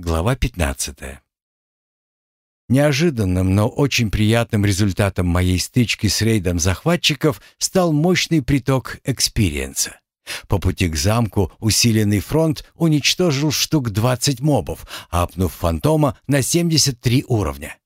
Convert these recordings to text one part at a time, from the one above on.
Глава 15. Неожиданным, но очень приятным результатом моей стычки с рейдом захватчиков стал мощный приток экспириенса. По пути к замку усиленный фронт уничтожил штук 20 мобов, апнув фантома на 73 уровня.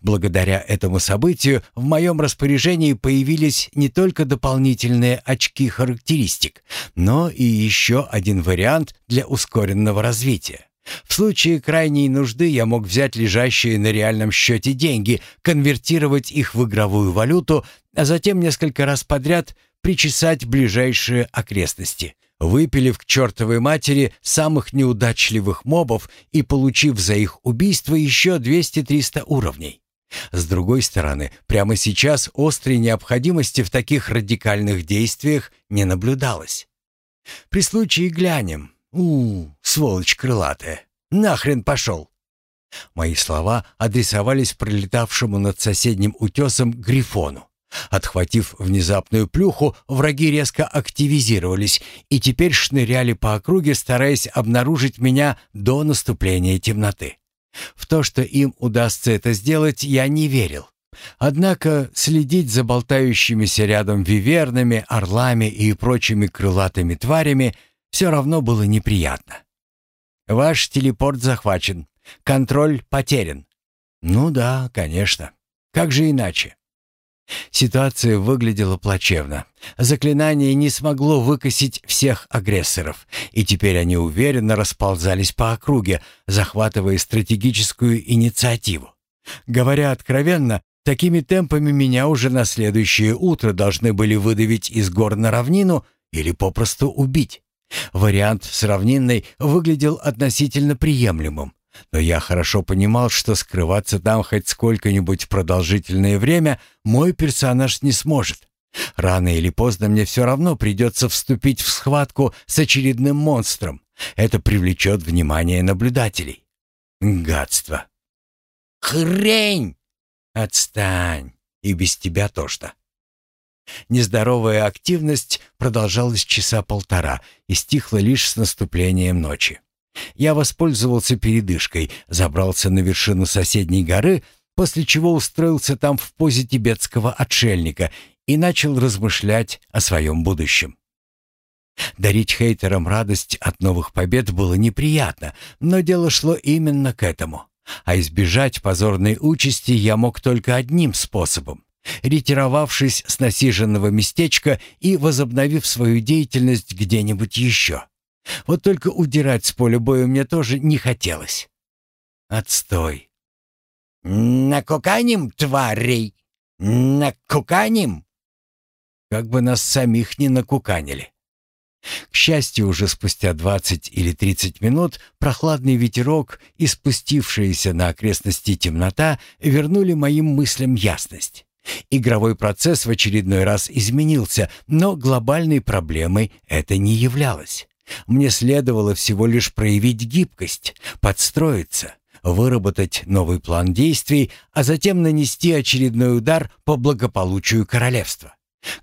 Благодаря этому событию в моем распоряжении появились не только дополнительные очки характеристик, но и еще один вариант для ускоренного развития. В случае крайней нужды я мог взять лежащие на реальном счете деньги, конвертировать их в игровую валюту, а затем несколько раз подряд причесать ближайшие окрестности, выпилив к чертовой матери самых неудачливых мобов и получив за их убийство еще 200-300 уровней. С другой стороны, прямо сейчас острой необходимости в таких радикальных действиях не наблюдалось. При случае глянем, у, сволочь крылатая. Нахрен пошел. Мои слова адресовались пролетавшему над соседним утесом Грифону. Отхватив внезапную плюху, враги резко активизировались и теперь шныряли по округе, стараясь обнаружить меня до наступления темноты. В то, что им удастся это сделать, я не верил. Однако следить за болтающимися рядом вивернами, орлами и прочими крылатыми тварями – все равно было неприятно. «Ваш телепорт захвачен. Контроль потерян». «Ну да, конечно. Как же иначе?» Ситуация выглядела плачевно. Заклинание не смогло выкосить всех агрессоров, и теперь они уверенно расползались по округе, захватывая стратегическую инициативу. Говоря откровенно, такими темпами меня уже на следующее утро должны были выдавить из гор на равнину или попросту убить. Вариант с равнинной выглядел относительно приемлемым, но я хорошо понимал, что скрываться там хоть сколько-нибудь продолжительное время мой персонаж не сможет. Рано или поздно мне все равно придется вступить в схватку с очередным монстром. Это привлечет внимание наблюдателей. Гадство. Хрень! Отстань. И без тебя тошно. Нездоровая активность продолжалась часа полтора и стихла лишь с наступлением ночи. Я воспользовался передышкой, забрался на вершину соседней горы, после чего устроился там в позе тибетского отшельника и начал размышлять о своем будущем. Дарить хейтерам радость от новых побед было неприятно, но дело шло именно к этому. А избежать позорной участи я мог только одним способом ретировавшись с насиженного местечка и возобновив свою деятельность где-нибудь еще. Вот только удирать с поля боя мне тоже не хотелось. Отстой. «Накуканим, тварей! Накуканим!» Как бы нас самих не накуканили. К счастью, уже спустя двадцать или тридцать минут прохладный ветерок и спустившаяся на окрестности темнота вернули моим мыслям ясность. Игровой процесс в очередной раз изменился, но глобальной проблемой это не являлось. Мне следовало всего лишь проявить гибкость, подстроиться, выработать новый план действий, а затем нанести очередной удар по благополучию королевства.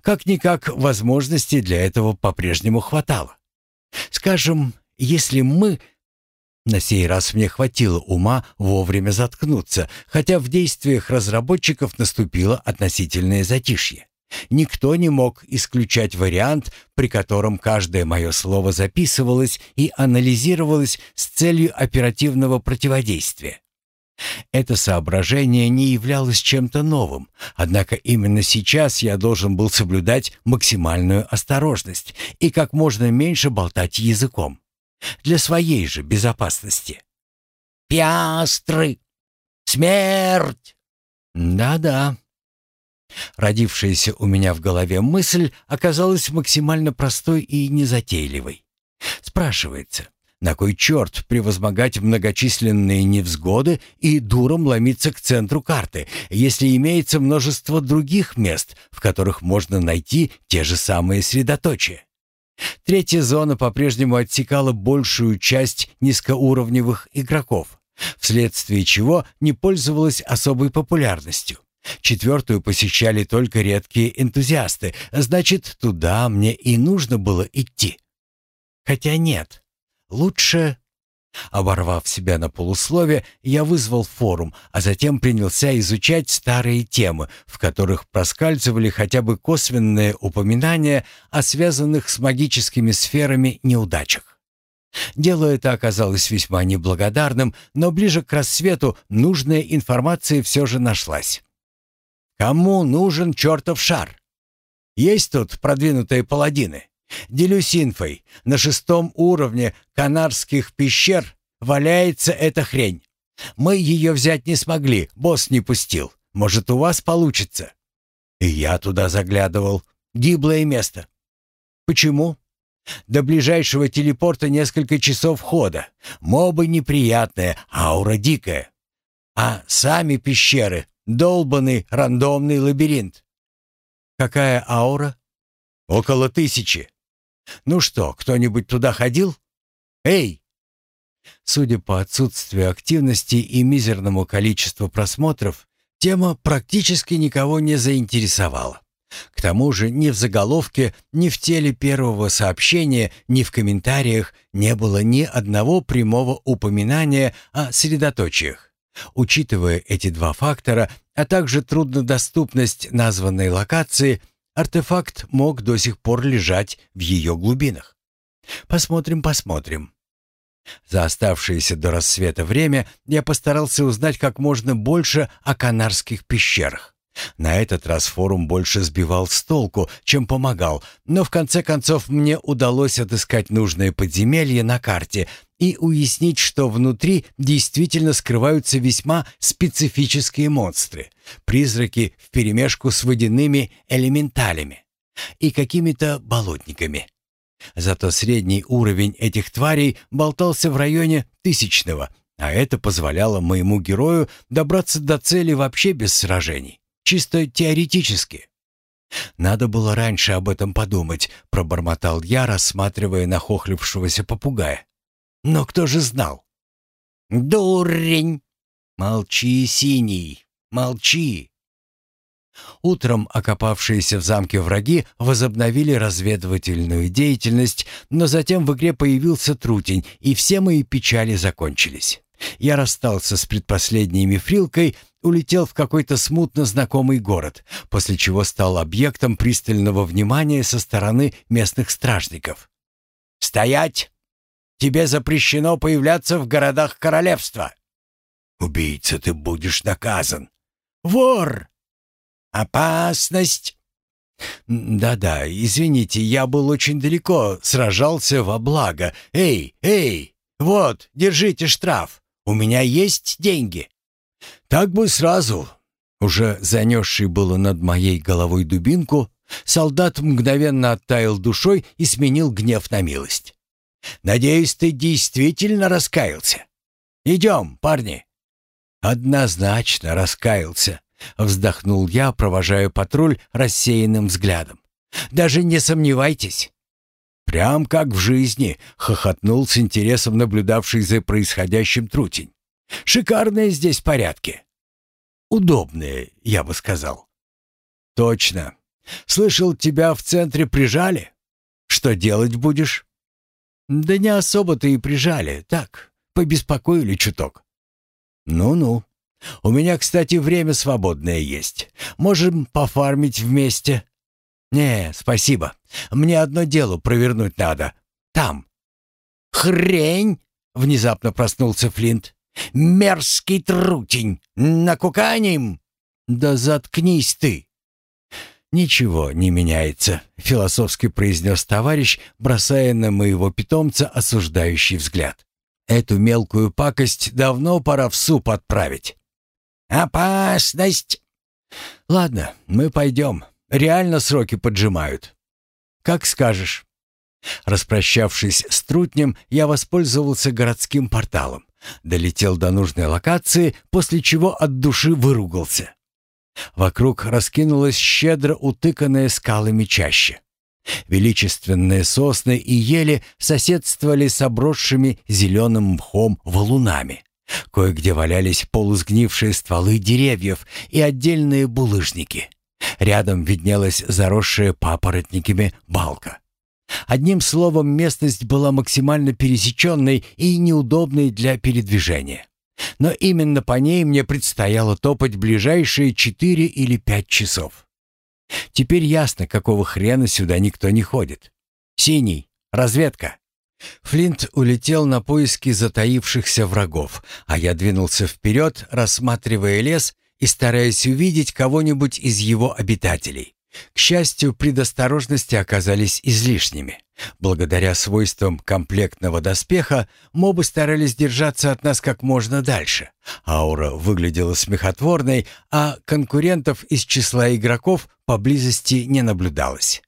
Как-никак возможностей для этого по-прежнему хватало. Скажем, если мы на сей раз мне хватило ума вовремя заткнуться, хотя в действиях разработчиков наступило относительное затишье. Никто не мог исключать вариант, при котором каждое мое слово записывалось и анализировалось с целью оперативного противодействия. Это соображение не являлось чем-то новым, однако именно сейчас я должен был соблюдать максимальную осторожность и как можно меньше болтать языком. Для своей же безопасности. «Пиастры! Смерть!» «Да-да». Родившаяся у меня в голове мысль оказалась максимально простой и незатейливой. Спрашивается, на кой черт превозмогать многочисленные невзгоды и дуром ломиться к центру карты, если имеется множество других мест, в которых можно найти те же самые средоточия? Третья зона по-прежнему отсекала большую часть низкоуровневых игроков, вследствие чего не пользовалась особой популярностью. Четвертую посещали только редкие энтузиасты, значит, туда мне и нужно было идти. Хотя нет, лучше Оборвав себя на полуслове, я вызвал форум, а затем принялся изучать старые темы, в которых проскальзывали хотя бы косвенные упоминания о связанных с магическими сферами неудачах. Дело это оказалось весьма неблагодарным, но ближе к рассвету нужная информация все же нашлась. Кому нужен чертов шар? Есть тут продвинутые паладины? Делюсь инфой. На шестом уровне Канарских пещер валяется эта хрень. Мы ее взять не смогли, босс не пустил. Может, у вас получится?» И я туда заглядывал. Гиблое место. Почему? До ближайшего телепорта несколько часов хода. Мобы неприятные, аура дикая. А сами пещеры — долбанный рандомный лабиринт. Какая аура? Около тысячи. Ну что, кто-нибудь туда ходил? Эй! Судя по отсутствию активности и мизерному количеству просмотров, тема практически никого не заинтересовала. К тому же ни в заголовке, ни в теле первого сообщения, ни в комментариях не было ни одного прямого упоминания о средоточиях. Учитывая эти два фактора, а также труднодоступность названной локации, артефакт мог до сих пор лежать в ее глубинах. Посмотрим, посмотрим. За оставшееся до рассвета время я постарался узнать как можно больше о Канарских пещерах. На этот раз форум больше сбивал с толку, чем помогал, но в конце концов мне удалось отыскать нужное подземелье на карте и уяснить, что внутри действительно скрываются весьма специфические монстры, призраки вперемешку с водяными элементалями и какими-то болотниками. Зато средний уровень этих тварей болтался в районе тысячного, а это позволяло моему герою добраться до цели вообще без сражений, чисто теоретически. «Надо было раньше об этом подумать», — пробормотал я, рассматривая нахохлившегося попугая. «Но кто же знал?» «Дурень!» «Молчи, синий, молчи!» Утром окопавшиеся в замке враги возобновили разведывательную деятельность, но затем в игре появился трутень, и все мои печали закончились. Я расстался с предпоследней мифрилкой, улетел в какой-то смутно знакомый город, после чего стал объектом пристального внимания со стороны местных стражников. «Стоять! Тебе запрещено появляться в городах королевства!» «Убийца, ты будешь наказан!» «Вор! «Опасность!» «Да-да, извините, я был очень далеко, сражался во благо. Эй, эй, вот, держите штраф. У меня есть деньги». «Так бы сразу». Уже занесший было над моей головой дубинку, солдат мгновенно оттаял душой и сменил гнев на милость. «Надеюсь, ты действительно раскаялся. Идем, парни». «Однозначно раскаялся», Вздохнул я, провожая патруль рассеянным взглядом. «Даже не сомневайтесь». «Прям как в жизни», — хохотнул с интересом наблюдавший за происходящим трутень. «Шикарные здесь порядки». «Удобные, я бы сказал». «Точно. Слышал, тебя в центре прижали? Что делать будешь?» «Да не особо-то и прижали. Так, побеспокоили чуток». «Ну-ну. У меня, кстати, время свободное есть. Можем пофармить вместе». «Не, спасибо. Мне одно дело провернуть надо. Там». «Хрень!» — внезапно проснулся Флинт. «Мерзкий трутень! Накуканим!» «Да заткнись ты!» «Ничего не меняется», — философски произнес товарищ, бросая на моего питомца осуждающий взгляд. «Эту мелкую пакость давно пора в суп отправить. «Опасность!» «Ладно, мы пойдем. Реально сроки поджимают». «Как скажешь». Распрощавшись с трутнем, я воспользовался городским порталом. Долетел до нужной локации, после чего от души выругался. Вокруг раскинулась щедро утыканная скалами чаще. Величественные сосны и ели соседствовали с обросшими зеленым мхом валунами. Кое-где валялись полусгнившие стволы деревьев и отдельные булыжники. Рядом виднелась заросшая папоротниками балка. Одним словом, местность была максимально пересеченной и неудобной для передвижения. Но именно по ней мне предстояло топать ближайшие четыре или пять часов. Теперь ясно, какого хрена сюда никто не ходит. Синий. Разведка. Флинт улетел на поиски затаившихся врагов, а я двинулся вперед, рассматривая лес и стараясь увидеть кого-нибудь из его обитателей. К счастью, предосторожности оказались излишними. Благодаря свойствам комплектного доспеха мобы старались держаться от нас как можно дальше. Аура выглядела смехотворной, а конкурентов из числа игроков поблизости не наблюдалось.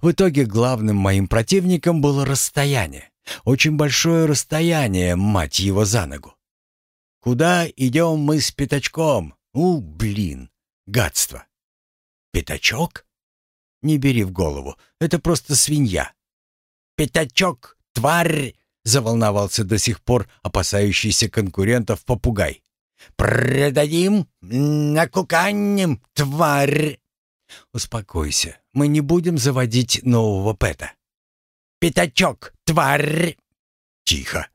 В итоге главным моим противником было расстояние. Очень большое расстояние, мать его за ногу. «Куда идем мы с пятачком? У, блин, гадство!» «Пятачок?» «Не бери в голову, это просто свинья». «Пятачок, тварь!» — заволновался до сих пор опасающийся конкурентов попугай. «Продадим, накуканем, тварь!» «Успокойся, мы не будем заводить нового пэта». «Пятачок, тварь!» «Тихо!»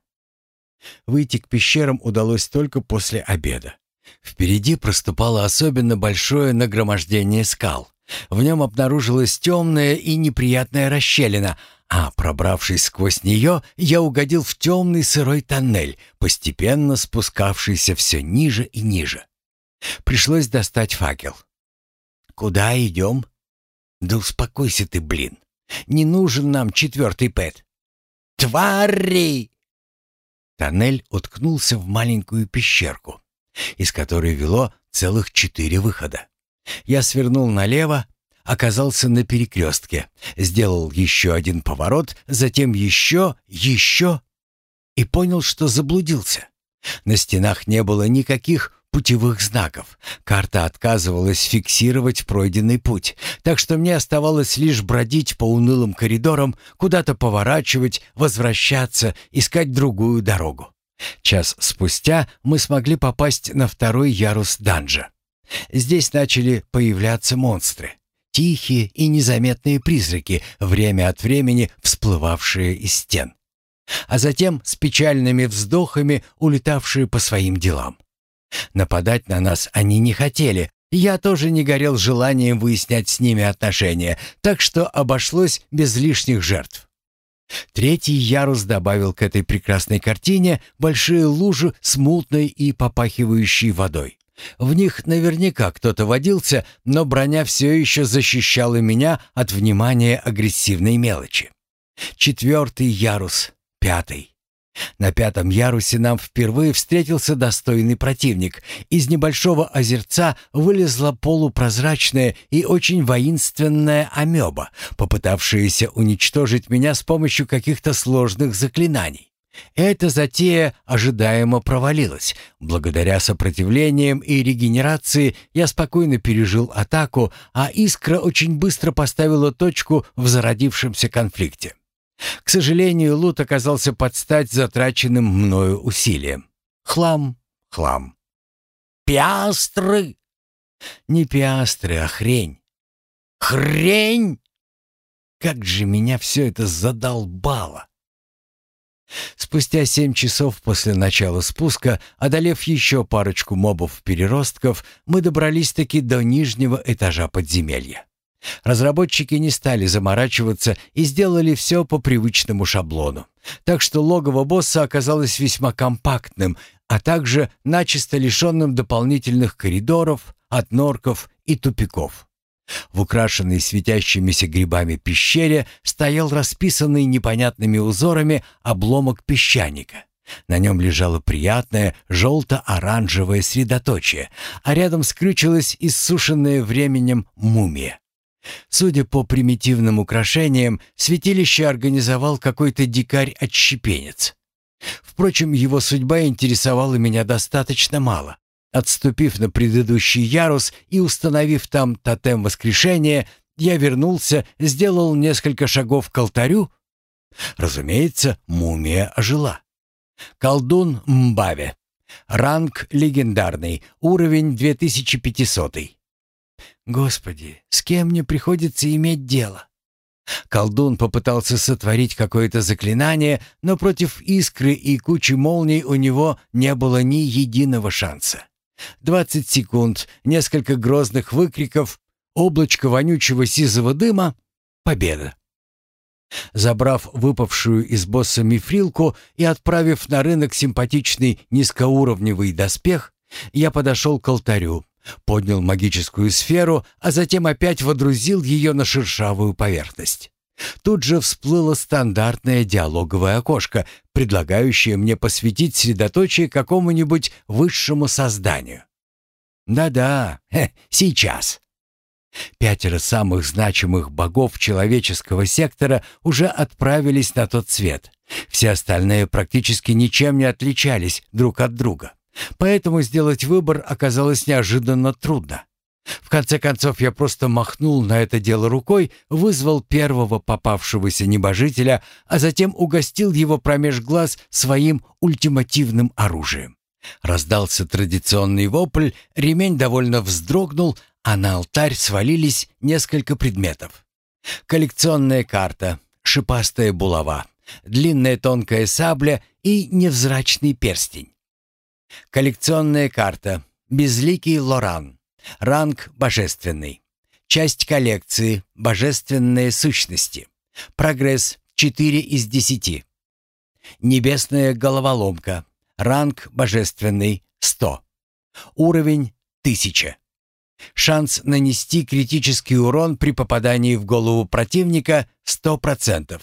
Выйти к пещерам удалось только после обеда. Впереди проступало особенно большое нагромождение скал. В нем обнаружилась темная и неприятная расщелина, а, пробравшись сквозь нее, я угодил в темный сырой тоннель, постепенно спускавшийся все ниже и ниже. Пришлось достать факел. «Куда идем?» «Да успокойся ты, блин. Не нужен нам четвертый пэт». «Твари!» Тоннель уткнулся в маленькую пещерку, из которой вело целых четыре выхода. Я свернул налево, оказался на перекрестке, сделал еще один поворот, затем еще, еще и понял, что заблудился. На стенах не было никаких путевых знаков. Карта отказывалась фиксировать пройденный путь, так что мне оставалось лишь бродить по унылым коридорам, куда-то поворачивать, возвращаться, искать другую дорогу. Час спустя мы смогли попасть на второй ярус данжа. Здесь начали появляться монстры. Тихие и незаметные призраки, время от времени всплывавшие из стен. А затем с печальными вздохами улетавшие по своим делам. Нападать на нас они не хотели, я тоже не горел желанием выяснять с ними отношения, так что обошлось без лишних жертв. Третий ярус добавил к этой прекрасной картине большие лужи с мутной и попахивающей водой. В них наверняка кто-то водился, но броня все еще защищала меня от внимания агрессивной мелочи. Четвертый ярус, пятый. На пятом ярусе нам впервые встретился достойный противник. Из небольшого озерца вылезла полупрозрачная и очень воинственная амеба, попытавшаяся уничтожить меня с помощью каких-то сложных заклинаний. Эта затея ожидаемо провалилась. Благодаря сопротивлениям и регенерации я спокойно пережил атаку, а искра очень быстро поставила точку в зародившемся конфликте. К сожалению, лут оказался под стать затраченным мною усилием. Хлам, хлам. «Пиастры!» «Не пиастры, а хрень». «Хрень!» Как же меня все это задолбало! Спустя семь часов после начала спуска, одолев еще парочку мобов-переростков, мы добрались-таки до нижнего этажа подземелья. Разработчики не стали заморачиваться и сделали все по привычному шаблону. Так что логово босса оказалось весьма компактным, а также начисто лишенным дополнительных коридоров, отнорков и тупиков. В украшенной светящимися грибами пещере стоял расписанный непонятными узорами обломок песчаника. На нем лежало приятное желто-оранжевое средоточие, а рядом скрючилась иссушенная временем мумия. Судя по примитивным украшениям, святилище организовал какой-то дикарь-отщепенец. Впрочем, его судьба интересовала меня достаточно мало. Отступив на предыдущий ярус и установив там тотем воскрешения, я вернулся, сделал несколько шагов к алтарю. Разумеется, мумия ожила. Колдун Мбаве. Ранг легендарный, уровень 2500. Господи, с кем мне приходится иметь дело? Колдун попытался сотворить какое-то заклинание, но против искры и кучи молний у него не было ни единого шанса. Двадцать секунд, несколько грозных выкриков, облачко вонючего сизого дыма — победа. Забрав выпавшую из босса мифрилку и отправив на рынок симпатичный низкоуровневый доспех, я подошел к алтарю, поднял магическую сферу, а затем опять водрузил ее на шершавую поверхность. Тут же всплыло стандартное диалоговое окошко, предлагающее мне посвятить средоточие какому-нибудь высшему созданию. Да-да, сейчас. Пятеро самых значимых богов человеческого сектора уже отправились на тот свет. Все остальные практически ничем не отличались друг от друга. Поэтому сделать выбор оказалось неожиданно трудно. В конце концов, я просто махнул на это дело рукой, вызвал первого попавшегося небожителя, а затем угостил его промеж глаз своим ультимативным оружием. Раздался традиционный вопль, ремень довольно вздрогнул, а на алтарь свалились несколько предметов. Коллекционная карта, шипастая булава, длинная тонкая сабля и невзрачный перстень. Коллекционная карта, безликий Лоран, ранг божественный. Часть коллекции «Божественные сущности». Прогресс 4 из 10. Небесная головоломка. Ранг божественный 100. Уровень 1000. Шанс нанести критический урон при попадании в голову противника 100%.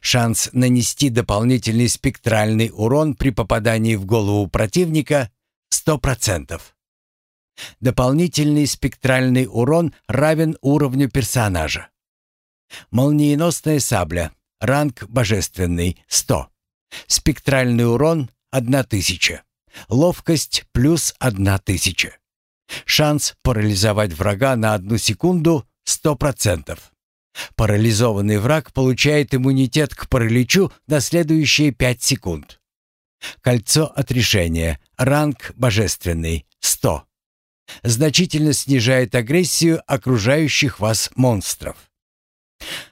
Шанс нанести дополнительный спектральный урон при попадании в голову противника 100%. Дополнительный спектральный урон равен уровню персонажа. Молниеносная сабля. Ранг божественный 100. Спектральный урон 1000. Ловкость плюс 1000. Шанс парализовать врага на одну секунду 100%. Парализованный враг получает иммунитет к параличу на следующие 5 секунд. Кольцо отрешения. Ранг божественный 100. Значительно снижает агрессию окружающих вас монстров.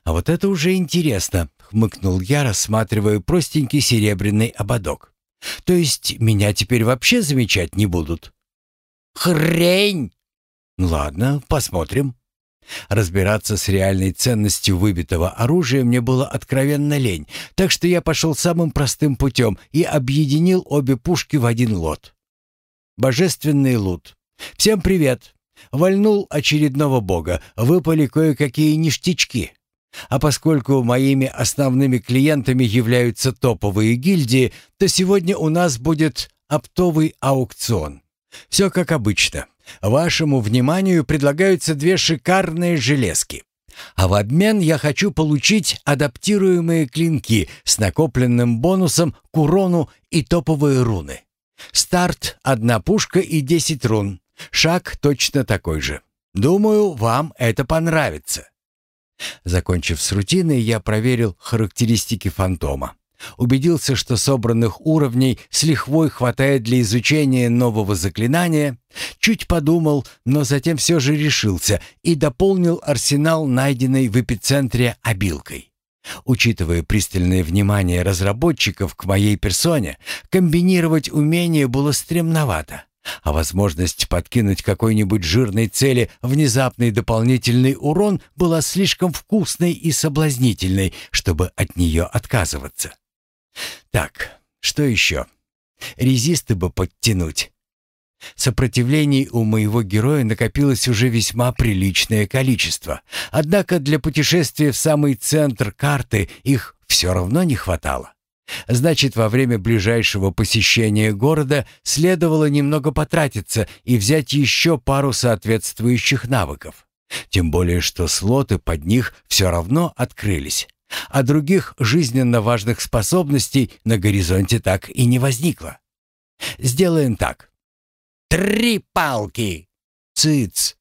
А вот это уже интересно, хмыкнул я, рассматривая простенький серебряный ободок. То есть меня теперь вообще замечать не будут? Хрень! Ладно, посмотрим. Разбираться с реальной ценностью выбитого оружия мне было откровенно лень, так что я пошел самым простым путем и объединил обе пушки в один лот. Божественный лут. Всем привет. Вольнул очередного бога, выпали кое-какие ништячки. А поскольку моими основными клиентами являются топовые гильдии, то сегодня у нас будет оптовый аукцион. Все как обычно. Вашему вниманию предлагаются две шикарные железки. А в обмен я хочу получить адаптируемые клинки с накопленным бонусом к урону и топовые руны. Старт — одна пушка и десять рун. Шаг точно такой же. Думаю, вам это понравится. Закончив с рутиной, я проверил характеристики фантома. Убедился, что собранных уровней с лихвой хватает для изучения нового заклинания, чуть подумал, но затем все же решился и дополнил арсенал, найденный в эпицентре обилкой. Учитывая пристальное внимание разработчиков к моей персоне, комбинировать умения было стремновато, а возможность подкинуть какой-нибудь жирной цели внезапный дополнительный урон была слишком вкусной и соблазнительной, чтобы от нее отказываться. Так, что еще? Резисты бы подтянуть. Сопротивлений у моего героя накопилось уже весьма приличное количество. Однако для путешествия в самый центр карты их все равно не хватало. Значит, во время ближайшего посещения города следовало немного потратиться и взять еще пару соответствующих навыков. Тем более, что слоты под них все равно открылись а других жизненно важных способностей на горизонте так и не возникло. Сделаем так. Три палки! Цыц!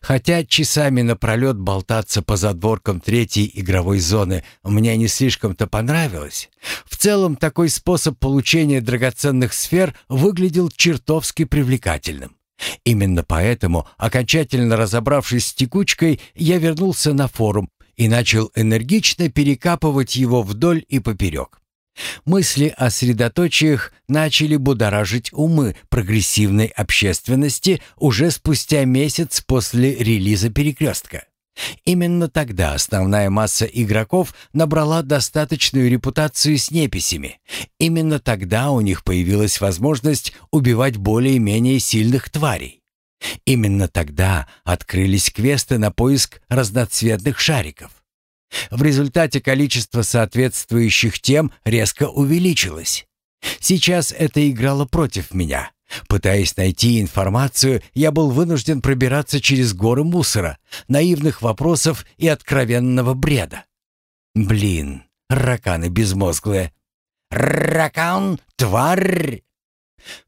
Хотя часами напролет болтаться по задворкам третьей игровой зоны мне не слишком-то понравилось, в целом такой способ получения драгоценных сфер выглядел чертовски привлекательным. Именно поэтому, окончательно разобравшись с текучкой, я вернулся на форум и начал энергично перекапывать его вдоль и поперек. Мысли о средоточиях начали будоражить умы прогрессивной общественности уже спустя месяц после релиза «Перекрестка». Именно тогда основная масса игроков набрала достаточную репутацию с неписями. Именно тогда у них появилась возможность убивать более-менее сильных тварей. Именно тогда открылись квесты на поиск разноцветных шариков. В результате количество соответствующих тем резко увеличилось. Сейчас это играло против меня. Пытаясь найти информацию, я был вынужден пробираться через горы мусора, наивных вопросов и откровенного бреда. Блин, раканы безмозглые. «Ракан, тварь!»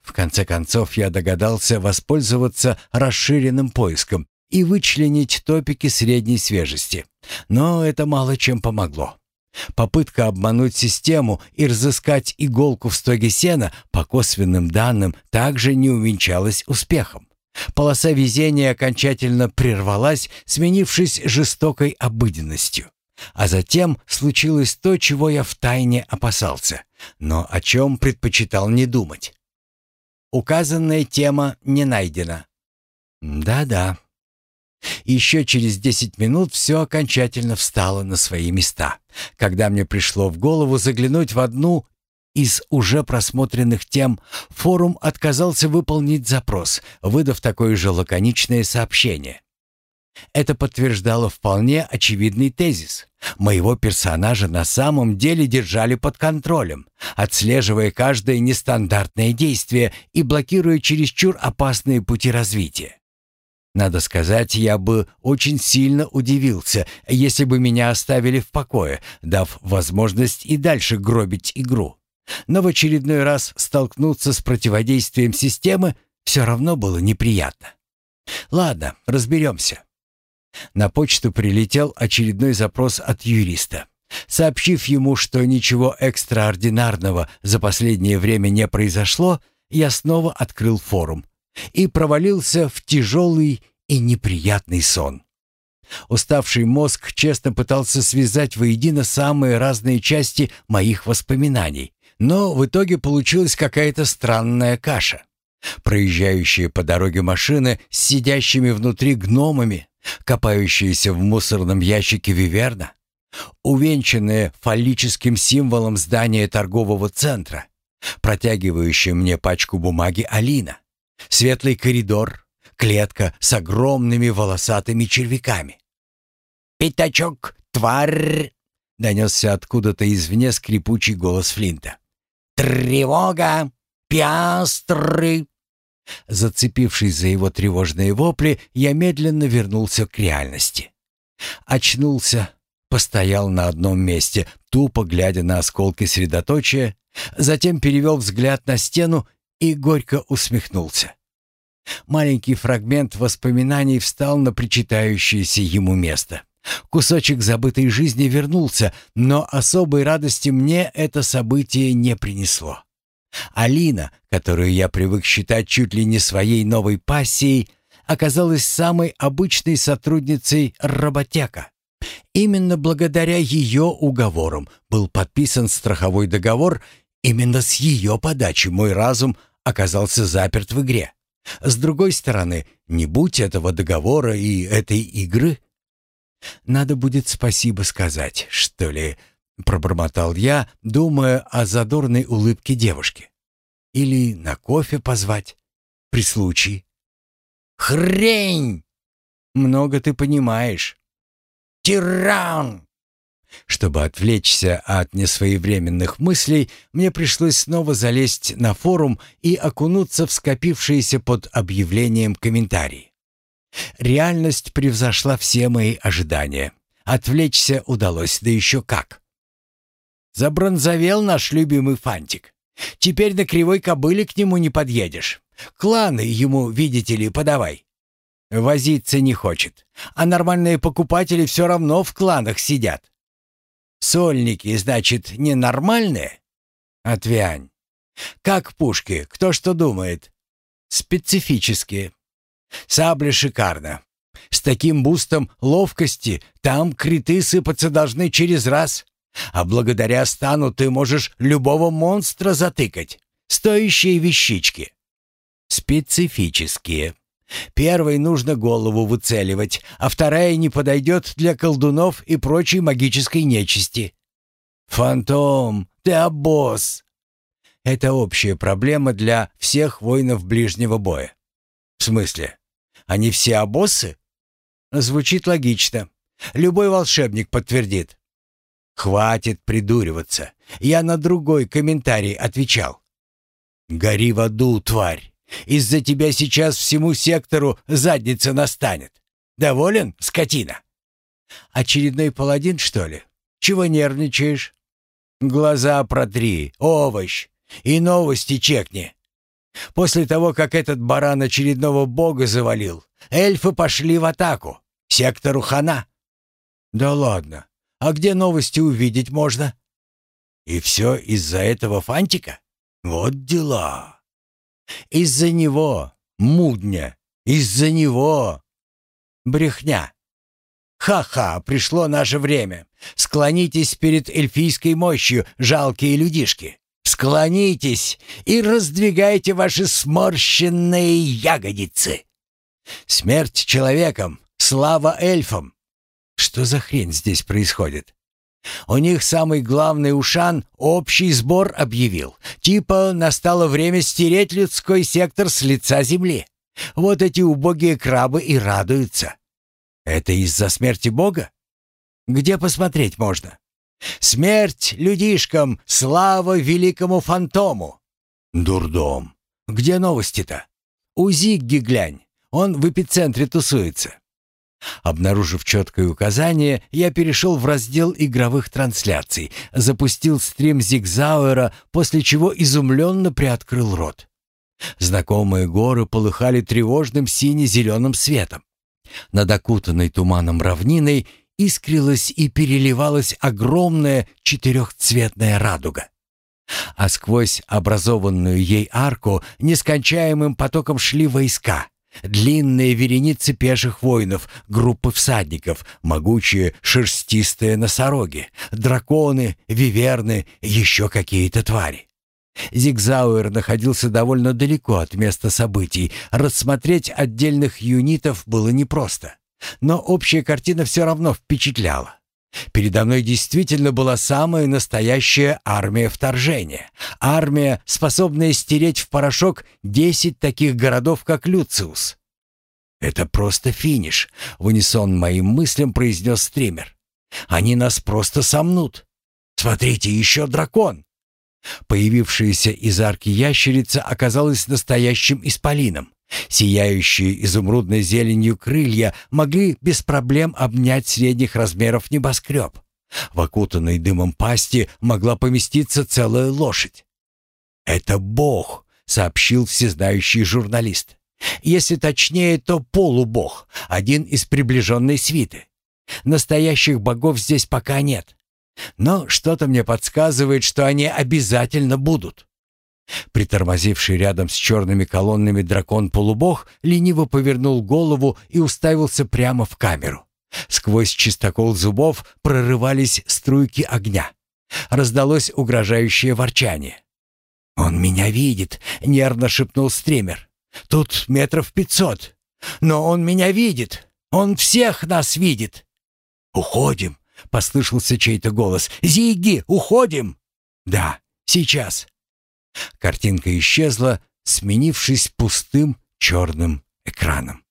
В конце концов я догадался воспользоваться расширенным поиском и вычленить топики средней свежести. Но это мало чем помогло. Попытка обмануть систему и разыскать иголку в стоге сена по косвенным данным также не увенчалась успехом. Полоса везения окончательно прервалась, сменившись жестокой обыденностью. А затем случилось то, чего я втайне опасался, но о чем предпочитал не думать. Указанная тема не найдена. Да-да, еще через десять минут все окончательно встало на свои места, когда мне пришло в голову заглянуть в одну из уже просмотренных тем, форум отказался выполнить запрос, выдав такое же лаконичное сообщение. Это подтверждало вполне очевидный тезис. Моего персонажа на самом деле держали под контролем, отслеживая каждое нестандартное действие и блокируя чересчур опасные пути развития. Надо сказать, я бы очень сильно удивился, если бы меня оставили в покое, дав возможность и дальше гробить игру. Но в очередной раз столкнуться с противодействием системы все равно было неприятно. Ладно, разберемся. На почту прилетел очередной запрос от юриста. Сообщив ему, что ничего экстраординарного за последнее время не произошло, я снова открыл форум и провалился в тяжелый и неприятный сон. Уставший мозг честно пытался связать воедино самые разные части моих воспоминаний, но в итоге получилась какая-то странная каша. Проезжающие по дороге машины с сидящими внутри гномами, копающиеся в мусорном ящике Виверна, увенчанные фаллическим символом здания торгового центра, протягивающая мне пачку бумаги Алина, Светлый коридор, клетка с огромными волосатыми червяками. «Пятачок, тварь!» — донесся откуда-то извне скрипучий голос Флинта. «Тревога! Пиастры!» Зацепившись за его тревожные вопли, я медленно вернулся к реальности. Очнулся, постоял на одном месте, тупо глядя на осколки средоточия, затем перевел взгляд на стену и горько усмехнулся. Маленький фрагмент воспоминаний встал на причитающееся ему место. Кусочек забытой жизни вернулся, но особой радости мне это событие не принесло. Алина, которую я привык считать чуть ли не своей новой пассией, оказалась самой обычной сотрудницей работяка. Именно благодаря ее уговорам был подписан страховой договор, именно с ее подачи мой разум оказался заперт в игре. С другой стороны, не будь этого договора и этой игры, надо будет спасибо сказать, что ли, пробормотал я, думая о задорной улыбке девушки. Или на кофе позвать при случае. Хрень! Много ты понимаешь. Тиран! Чтобы отвлечься от несвоевременных мыслей, мне пришлось снова залезть на форум и окунуться в скопившиеся под объявлением комментарии. Реальность превзошла все мои ожидания. Отвлечься удалось, да еще как. Забронзовел наш любимый фантик. Теперь на кривой кобыле к нему не подъедешь. Кланы ему, видите ли, подавай. Возиться не хочет, а нормальные покупатели все равно в кланах сидят. Сольники, значит, ненормальные? Отвянь. Как пушки, кто что думает? Специфические. Сабли шикарно. С таким бустом ловкости там криты сыпаться должны через раз. А благодаря стану ты можешь любого монстра затыкать. Стоящие вещички. Специфические. Первой нужно голову выцеливать, а вторая не подойдет для колдунов и прочей магической нечисти. «Фантом, ты обосс!» Это общая проблема для всех воинов ближнего боя. В смысле? Они все обоссы? Звучит логично. Любой волшебник подтвердит. Хватит придуриваться. Я на другой комментарий отвечал. Гори в аду, тварь. Из-за тебя сейчас всему сектору задница настанет. Доволен, скотина? Очередной паладин, что ли? Чего нервничаешь? Глаза протри, овощ. И новости чекни. После того, как этот баран очередного бога завалил, эльфы пошли в атаку. Сектору хана. Да ладно. А где новости увидеть можно? И все из-за этого фантика? Вот дела. Из-за него, мудня, из-за него. Брехня. Ха-ха, пришло наше время. Склонитесь перед эльфийской мощью, жалкие людишки. Склонитесь и раздвигайте ваши сморщенные ягодицы. Смерть человеком, слава эльфам. Что за хрень здесь происходит? У них самый главный ушан общий сбор объявил. Типа настало время стереть людской сектор с лица земли. Вот эти убогие крабы и радуются. Это из-за смерти Бога? Где посмотреть можно? Смерть людишкам, слава великому фантому. Дурдом. Где новости-то? У Зигги глянь. Он в эпицентре тусуется. Обнаружив четкое указание, я перешел в раздел игровых трансляций, запустил стрим Зигзауэра, после чего изумленно приоткрыл рот. Знакомые горы полыхали тревожным сине-зеленым светом. Над окутанной туманом равниной искрилась и переливалась огромная четырехцветная радуга. А сквозь образованную ей арку нескончаемым потоком шли войска. Длинные вереницы пеших воинов, группы всадников, могучие шерстистые носороги, драконы, виверны, еще какие-то твари. Зигзауэр находился довольно далеко от места событий. Рассмотреть отдельных юнитов было непросто. Но общая картина все равно впечатляла. Передо мной действительно была самая настоящая армия вторжения. Армия, способная стереть в порошок десять таких городов, как Люциус. «Это просто финиш», — в унисон моим мыслям произнес стример. «Они нас просто сомнут. Смотрите, еще дракон!» Появившаяся из арки ящерица оказалась настоящим исполином. Сияющие изумрудной зеленью крылья могли без проблем обнять средних размеров небоскреб. В окутанной дымом пасти могла поместиться целая лошадь. «Это бог», — сообщил всезнающий журналист. «Если точнее, то полубог, один из приближенной свиты. Настоящих богов здесь пока нет. Но что-то мне подсказывает, что они обязательно будут». Притормозивший рядом с черными колоннами дракон-полубог лениво повернул голову и уставился прямо в камеру. Сквозь чистокол зубов прорывались струйки огня. Раздалось угрожающее ворчание. «Он меня видит», — нервно шепнул стример. «Тут метров пятьсот. Но он меня видит. Он всех нас видит». «Уходим», — послышался чей-то голос. «Зиги, уходим!» «Да, сейчас». Картинка исчезла, сменившись пустым черным экраном.